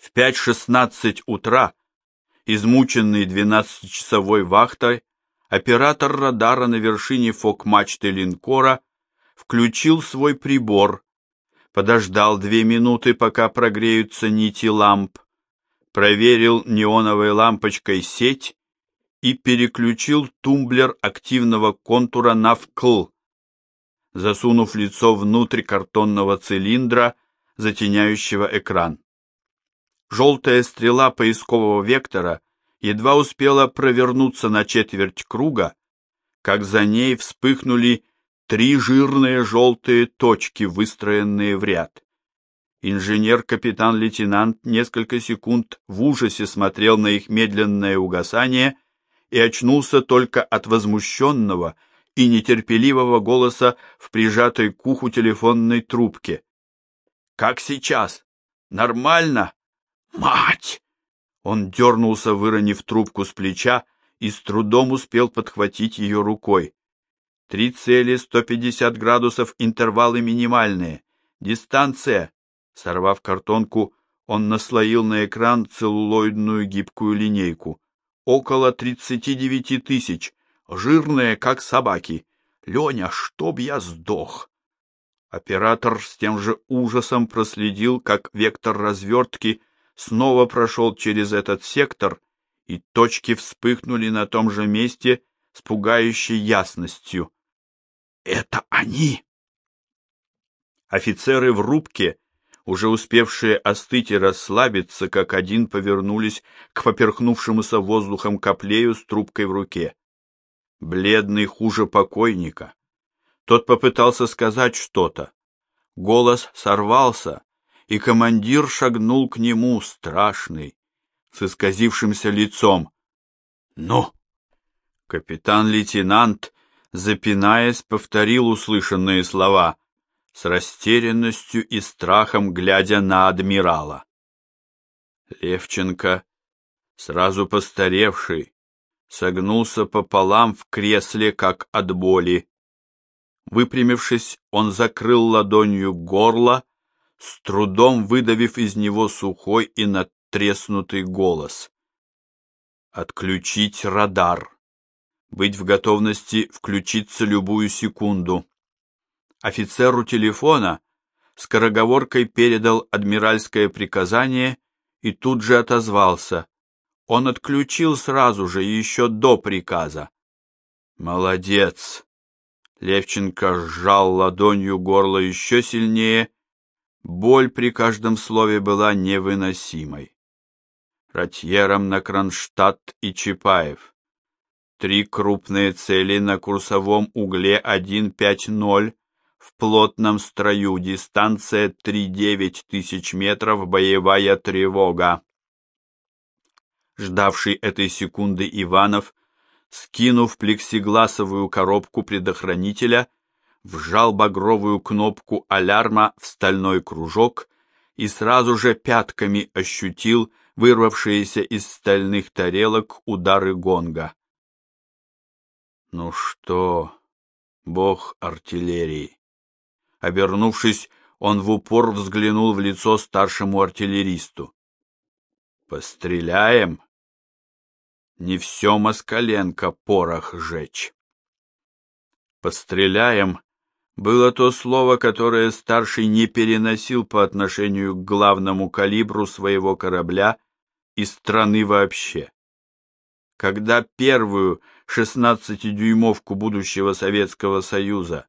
В 5.16 утра, измученный 12-часовой вахтой, оператор радара на вершине фок-мачты линкора включил свой прибор, подождал две минуты, пока прогреются нити ламп, проверил неоновой лампочкой сеть и переключил тумблер активного контура на вкл, засунув лицо внутрь картонного цилиндра, затеняющего экран. Желтая стрела поискового вектора едва успела провернуться на четверть круга, как за ней вспыхнули три жирные желтые точки, выстроенные в ряд. Инженер-капитан-лейтенант несколько секунд в ужасе смотрел на их медленное угасание и очнулся только от возмущенного и нетерпеливого голоса в прижатой к уху телефонной трубке. «Как сейчас? Нормально? Мать!» Он дернулся, выронив трубку с плеча, и с трудом успел подхватить ее рукой. Три цели, 150 градусов, интервалы минимальные. Дистанция. Сорвав картонку, он наслоил на экран целлулоидную гибкую линейку. Около 39 тысяч. Жирные, как собаки. Леня, чтоб я сдох. Оператор с тем же ужасом проследил, как вектор развертки снова прошел через этот сектор, и точки вспыхнули на том же месте с пугающей ясностью. Это они! Офицеры в рубке, уже успевшие остыть и расслабиться, как один повернулись к поперхнувшемуся воздухом коплею с трубкой в руке. Бледный хуже покойника. Тот попытался сказать что-то. Голос сорвался, и командир шагнул к нему, страшный, с исказившимся лицом. «Ну!» Капитан-лейтенант запинаясь, повторил услышанные слова, с растерянностью и страхом глядя на адмирала. Левченко, сразу постаревший, согнулся пополам в кресле, как от боли. Выпрямившись, он закрыл ладонью горло, с трудом выдавив из него сухой и надтреснутый голос. «Отключить радар!» быть в готовности включиться любую секунду. Офицеру телефона скороговоркой передал адмиральское приказание и тут же отозвался. Он отключил сразу же, еще до приказа. «Молодец!» Левченко сжал ладонью горло еще сильнее. Боль при каждом слове была невыносимой. Ратьером на Кронштадт и Чапаев. Три крупные цели на курсовом угле 150 в плотном строю, дистанция 3-9 тысяч метров, боевая тревога. Ждавший этой секунды Иванов, скинув плексигласовую коробку предохранителя, вжал багровую кнопку алярма в стальной кружок и сразу же пятками ощутил вырвавшиеся из стальных тарелок удары гонга. Ну что, бог артиллерии? Обернувшись, он в упор взглянул в лицо старшему артиллеристу. Постреляем? Не все Москаленко порох жечь. Постреляем было то слово, которое старший не переносил по отношению к главному калибру своего корабля и страны вообще. Когда первую шестнадцатидюймовку будущего Советского Союза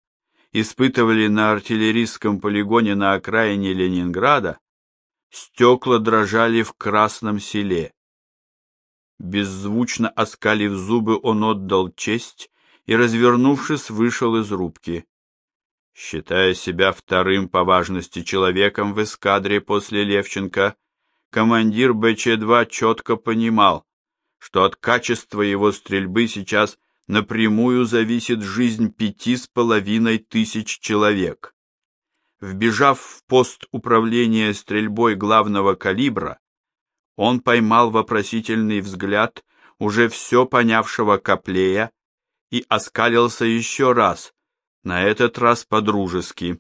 испытывали на артиллерийском полигоне на окраине Ленинграда, стекла дрожали в Красном селе. Беззвучно оскалив зубы, он отдал честь и, развернувшись, вышел из рубки. Считая себя вторым по важности человеком в эскадре после Левченко, командир БЧ-2 четко понимал, что от качества его стрельбы сейчас напрямую зависит жизнь пяти с половиной тысяч человек. Вбежав в пост управления стрельбой главного калибра, он поймал вопросительный взгляд уже все понявшего Коплея и оскалился еще раз, на этот раз по-дружески.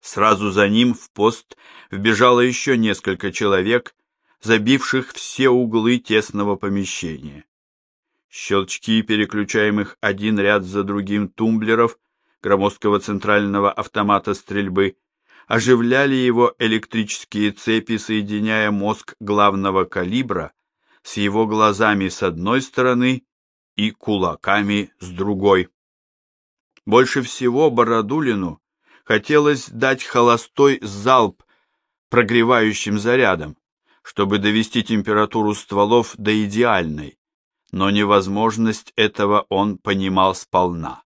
Сразу за ним в пост вбежало еще несколько человек, забивших все углы тесного помещения. Щелчки переключаемых один ряд за другим тумблеров громоздкого центрального автомата стрельбы оживляли его электрические цепи, соединяя мозг главного калибра с его глазами с одной стороны и кулаками с другой. Больше всего Бородулину хотелось дать холостой залп прогревающим зарядом, чтобы довести температуру стволов до идеальной, но невозможность этого он понимал сполна.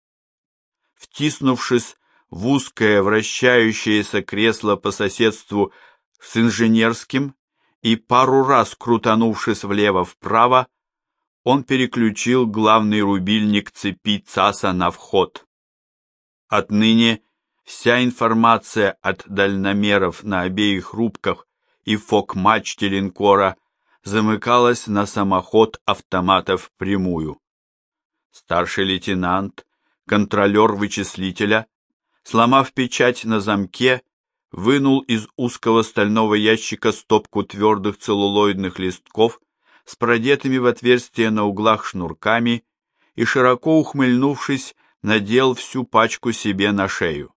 Втиснувшись в узкое вращающееся кресло по соседству с инженерским и пару раз крутанувшись влево-вправо, он переключил главный рубильник цепи ЦАСа на вход. Отныне вся информация от дальномеров на обеих рубках и фок-мачте линкора замыкалась на самоход автоматов прямую. Старший лейтенант, контролер вычислителя, сломав печать на замке, вынул из узкого стального ящика стопку твердых целлулоидных листков с продетыми в отверстия на углах шнурками и, широко ухмыльнувшись, надел всю пачку себе на шею.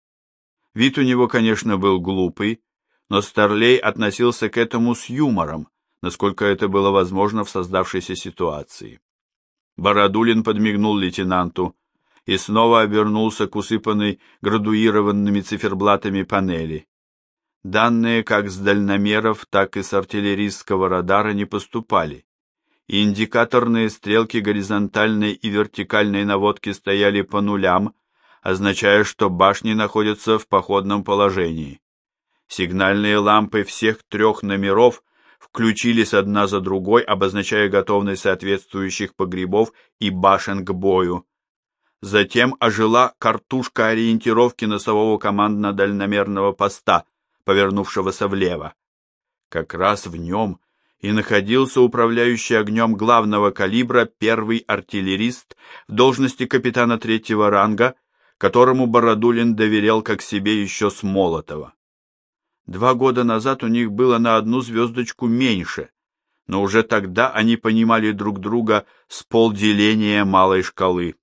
Вид у него, конечно, был глупый, но Старлей относился к этому с юмором, насколько это было возможно в создавшейся ситуации. Бородулин подмигнул лейтенанту и снова обернулся к усыпанной градуированными циферблатами панели. Данные как с дальномеров, так и с артиллерийского радара не поступали, и индикаторные стрелки горизонтальной и вертикальной наводки стояли по нулям, означая, что башни находятся в походном положении. Сигнальные лампы всех трех номеров включились одна за другой, обозначая готовность соответствующих погребов и башен к бою. Затем ожила картушка ориентировки носового командно-дальномерного поста, повернувшегося влево. Как раз в нем и находился управляющий огнем главного калибра первый артиллерист в должности капитана третьего ранга, которому Бородулин доверял как себе еще с Молотова. Два года назад у них было на одну звездочку меньше, но уже тогда они понимали друг друга с полделения малой шкалы.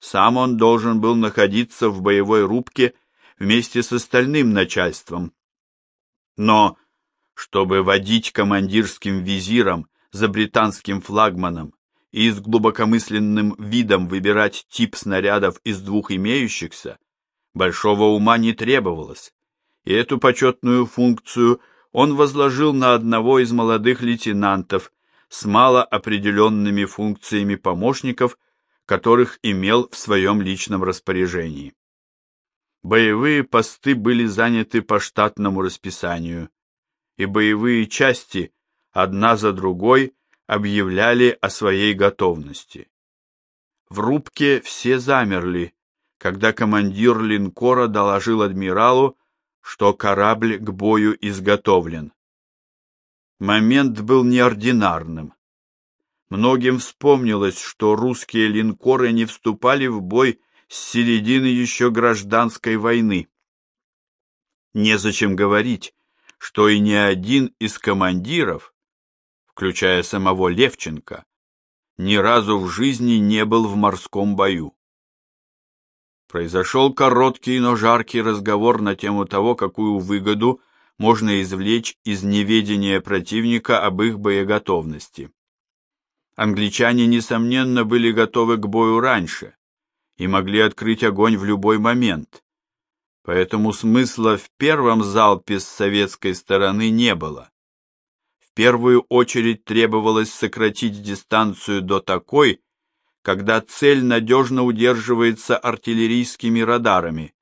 Сам он должен был находиться в боевой рубке вместе с остальным начальством. Но, чтобы водить командирским визиром за британским флагманом и с глубокомысленным видом выбирать тип снарядов из двух имеющихся, большого ума не требовалось и эту почетную функцию он возложил на одного из молодых лейтенантов с малоопределенными функциями помощников, которых имел в своем личном распоряжении. Боевые посты были заняты по штатному расписанию, и боевые части одна за другой объявляли о своей готовности. В рубке все замерли, когда командир линкора доложил адмиралу, что корабль к бою изготовлен. Момент был неординарным. Многим вспомнилось, что русские линкоры не вступали в бой с середины еще гражданской войны. Незачем говорить, что и ни один из командиров, включая самого Левченко, ни разу в жизни не был в морском бою. Произошел короткий, но жаркий разговор на тему того, какую выгоду можно извлечь из неведения противника об их боеготовности. Англичане, несомненно, были готовы к бою раньше и могли открыть огонь в любой момент, поэтому смысла в первом залпе с советской стороны не было. В первую очередь требовалось сократить дистанцию до такой, когда цель надежно удерживается артиллерийскими радарами,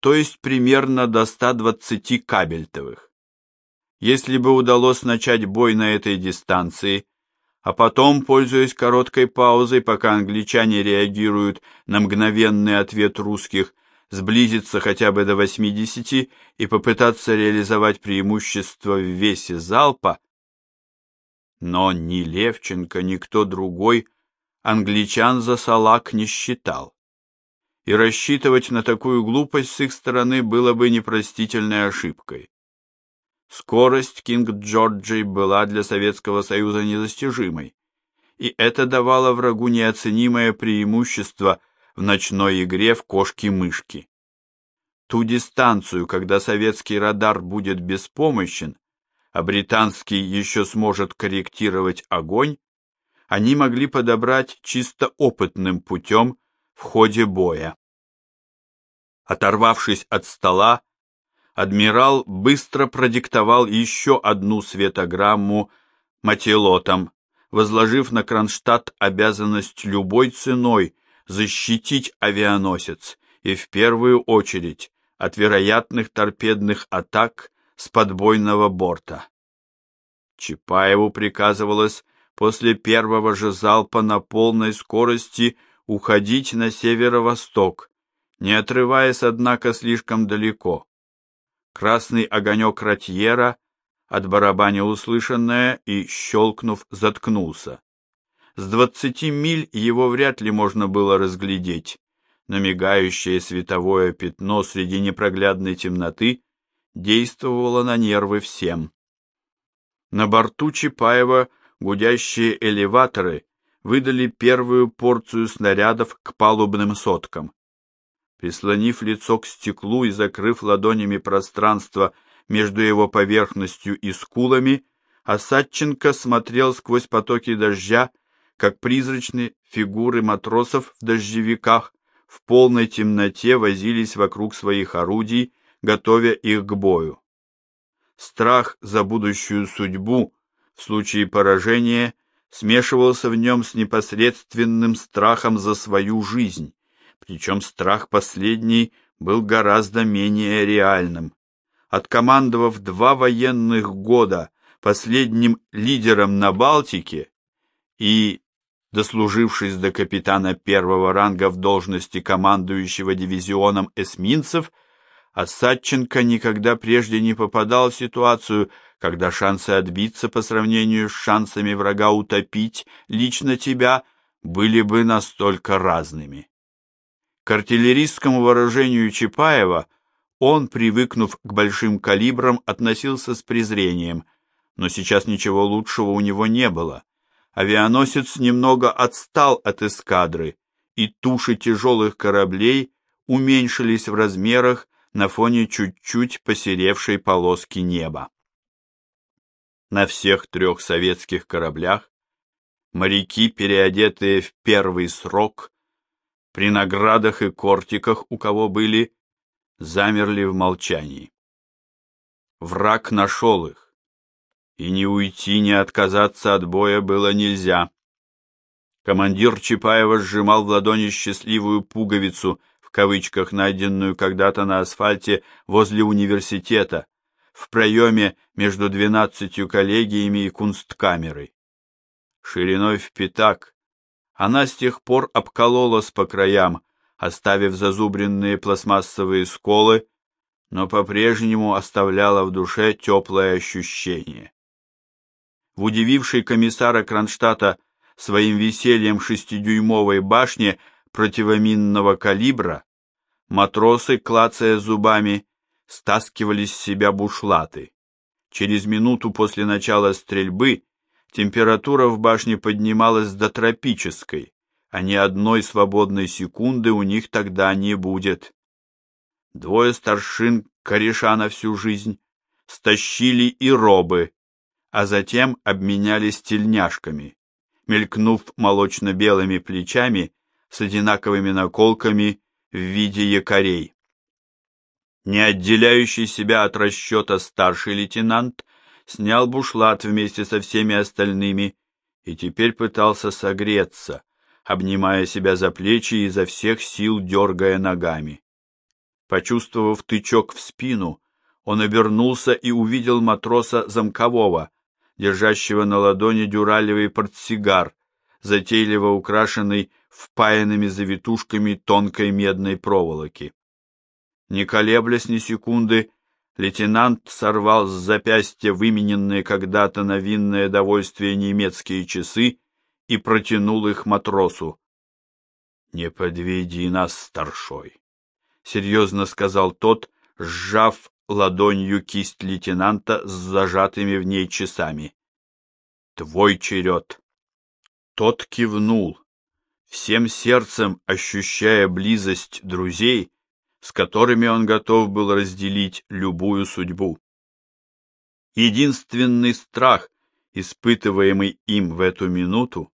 то есть примерно до 120 кабельтовых. Если бы удалось начать бой на этой дистанции, а потом, пользуясь короткой паузой, пока англичане реагируют на мгновенный ответ русских, сблизиться хотя бы до 80 и попытаться реализовать преимущество в весе залпа, но ни Левченко, ни кто другой англичан за салак не считал. и рассчитывать на такую глупость с их стороны было бы непростительной ошибкой. Скорость Кинг Джорджи была для Советского Союза недостижимой, и это давало врагу неоценимое преимущество в ночной игре в кошки-мышки. Ту дистанцию, когда советский радар будет беспомощен, а британский еще сможет корректировать огонь, они могли подобрать чисто опытным путем в ходе боя. Оторвавшись от стола, адмирал быстро продиктовал еще одну светограмму матилотам, возложив на Кронштадт обязанность любой ценой защитить авианосец и в первую очередь от вероятных торпедных атак с подбойного борта. Чапаеву приказывалось после первого же залпа на полной скорости уходить на северо-восток, не отрываясь, однако, слишком далеко. Красный огонек ротьера отбарабанил услышанное и, щелкнув, заткнулся. С двадцати миль его вряд ли можно было разглядеть, но мигающее световое пятно среди непроглядной темноты действовало на нервы всем. На борту Чапаева гудящие элеваторы выдали первую порцию снарядов к палубным соткам. Прислонив лицо к стеклу и закрыв ладонями пространство между его поверхностью и скулами, Осадченко смотрел сквозь потоки дождя, как призрачные фигуры матросов в дождевиках в полной темноте возились вокруг своих орудий, готовя их к бою. Страх за будущую судьбу в случае поражения смешивался в нем с непосредственным страхом за свою жизнь, причем страх последний был гораздо менее реальным. Откомандовав два военных года последним лидером на Балтике и дослужившись до капитана первого ранга в должности командующего дивизионом эсминцев, Осадченко никогда прежде не попадал в ситуацию, когда шансы отбиться по сравнению с шансами врага утопить лично тебя были бы настолько разными. К артиллерийскому вооружению Чапаева он, привыкнув к большим калибрам, относился с презрением, но сейчас ничего лучшего у него не было. Авианосец немного отстал от эскадры, и туши тяжелых кораблей уменьшились в размерах на фоне чуть-чуть посеревшей полоски неба. На всех трех советских кораблях моряки, переодетые в первый срок, при наградах и кортиках, у кого были, замерли в молчании. Враг нашел их, и не уйти, не отказаться от боя было нельзя. Командир Чапаева сжимал в ладони счастливую пуговицу — кавычках, найденную когда-то на асфальте возле университета, в проеме между двенадцатью коллегиями и кунсткамерой. Шириной в пятак, она с тех пор обкололась по краям, оставив зазубренные пластмассовые сколы, но по-прежнему оставляла в душе теплое ощущение. В удивившей комиссара Кронштадта своим весельем шестидюймовой башне противоминного калибра, матросы, клацая зубами, стаскивали с себя бушлаты. Через минуту после начала стрельбы температура в башне поднималась до тропической, а ни одной свободной секунды у них тогда не будет. Двое старшин, кореша на всю жизнь, стащили и робы, а затем обменялись тельняшками. Мелькнув молочно-белыми плечами, с одинаковыми наколками в виде якорей. Не отделяющий себя от расчета старший лейтенант снял бушлат вместе со всеми остальными и теперь пытался согреться, обнимая себя за плечи и изо всех сил дергая ногами. Почувствовав тычок в спину, он обернулся и увидел матроса Замкового, держащего на ладони дюралевый портсигар, затейливо украшенный впаянными завитушками тонкой медной проволоки. Не колеблясь ни секунды, лейтенант сорвал с запястья вымененные когда-то на винное довольствие немецкие часы и протянул их матросу. Не подведи нас, старшой, — серьезно сказал тот, сжав ладонью кисть лейтенанта с зажатыми в ней часами. Твой черед. Тот кивнул, всем сердцем ощущая близость друзей, с которыми он готов был разделить любую судьбу. Единственный страх, испытываемый им в эту минуту,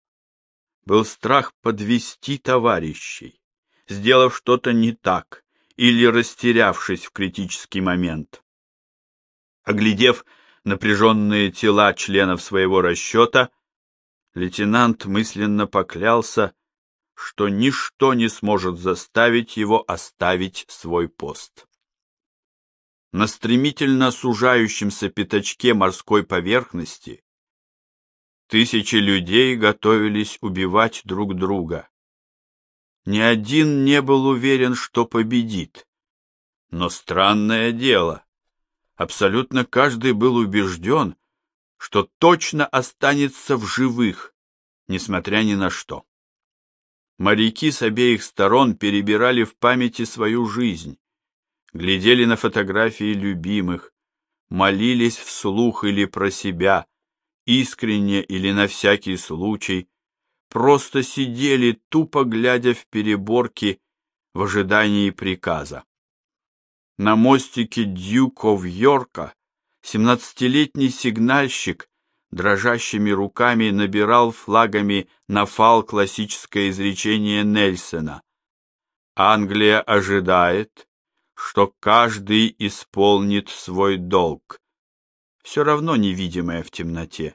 был страх подвести товарищей, сделав что-то не так или растерявшись в критический момент. Оглядев напряженные тела членов своего расчета, лейтенант мысленно поклялся, что ничто не сможет заставить его оставить свой пост. На стремительно сужающемся пятачке морской поверхности тысячи людей готовились убивать друг друга. Ни один не был уверен, что победит. Но странное дело, абсолютно каждый был убежден, что точно останется в живых, несмотря ни на что. Моряки с обеих сторон перебирали в памяти свою жизнь, глядели на фотографии любимых, молились вслух или про себя, искренне или на всякий случай, просто сидели, тупо глядя в переборки в ожидании приказа. На мостике Дьюков Йорка семнадцатилетний сигнальщик дрожащими руками набирал флагами на фал классическое изречение Нельсона. Англия ожидает, что каждый исполнит свой долг, все равно невидимое в темноте.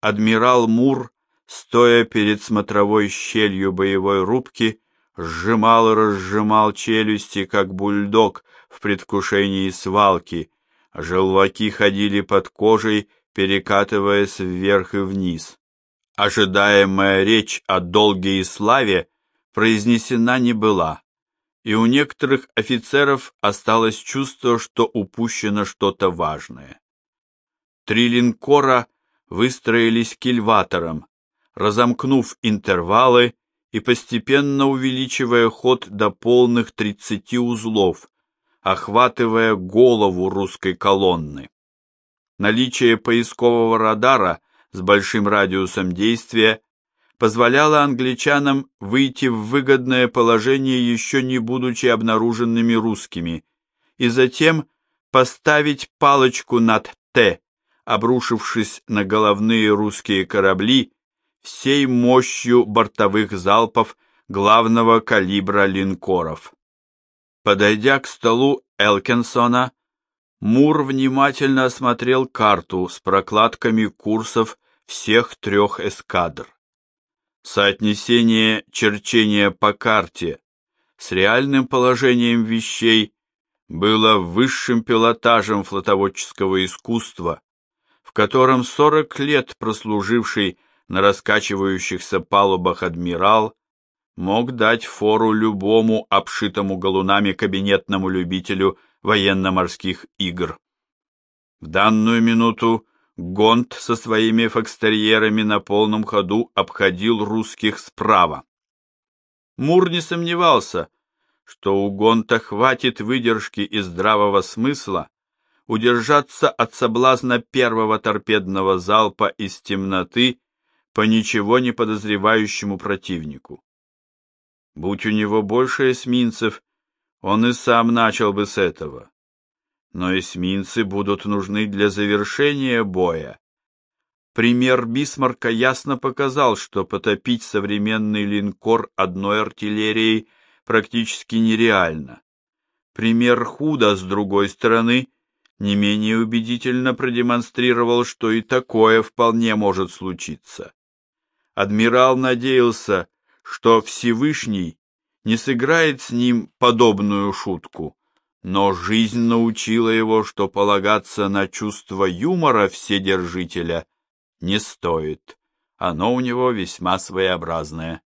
Адмирал Мур, стоя перед смотровой щелью боевой рубки, сжимал и разжимал челюсти, как бульдог в предвкушении свалки, а желваки ходили под кожей, перекатываясь вверх и вниз. Ожидаемая речь о долге и славе произнесена не была, и у некоторых офицеров осталось чувство, что упущено что-то важное. Три линкора выстроились кильватором, разомкнув интервалы и постепенно увеличивая ход до полных 30 узлов, охватывая голову русской колонны. Наличие поискового радара с большим радиусом действия позволяло англичанам выйти в выгодное положение еще не будучи обнаруженными русскими, и затем поставить палочку над «Т», обрушившись на головные русские корабли всей мощью бортовых залпов главного калибра линкоров. Подойдя к столу Элкинсона, Мур внимательно осмотрел карту с прокладками курсов всех трех эскадр. Соотнесение черчения по карте с реальным положением вещей было высшим пилотажем флотоводческого искусства, в котором 40 лет прослуживший на раскачивающихся палубах адмирал мог дать фору любому обшитому галунами кабинетному любителю военно-морских игр. В данную минуту Гонт со своими фокстерьерами на полном ходу обходил русских справа. Мур не сомневался, что у Гонта хватит выдержки и здравого смысла удержаться от соблазна первого торпедного залпа из темноты по ничего не подозревающему противнику. Будь у него больше эсминцев, он и сам начал бы с этого. Но эсминцы будут нужны для завершения боя. Пример Бисмарка ясно показал, что потопить современный линкор одной артиллерией практически нереально. Пример Худа, с другой стороны, не менее убедительно продемонстрировал, что и такое вполне может случиться. Адмирал надеялся, что Всевышний не сыграет с ним подобную шутку, но жизнь научила его, что полагаться на чувство юмора вседержителя не стоит. Оно у него весьма своеобразное.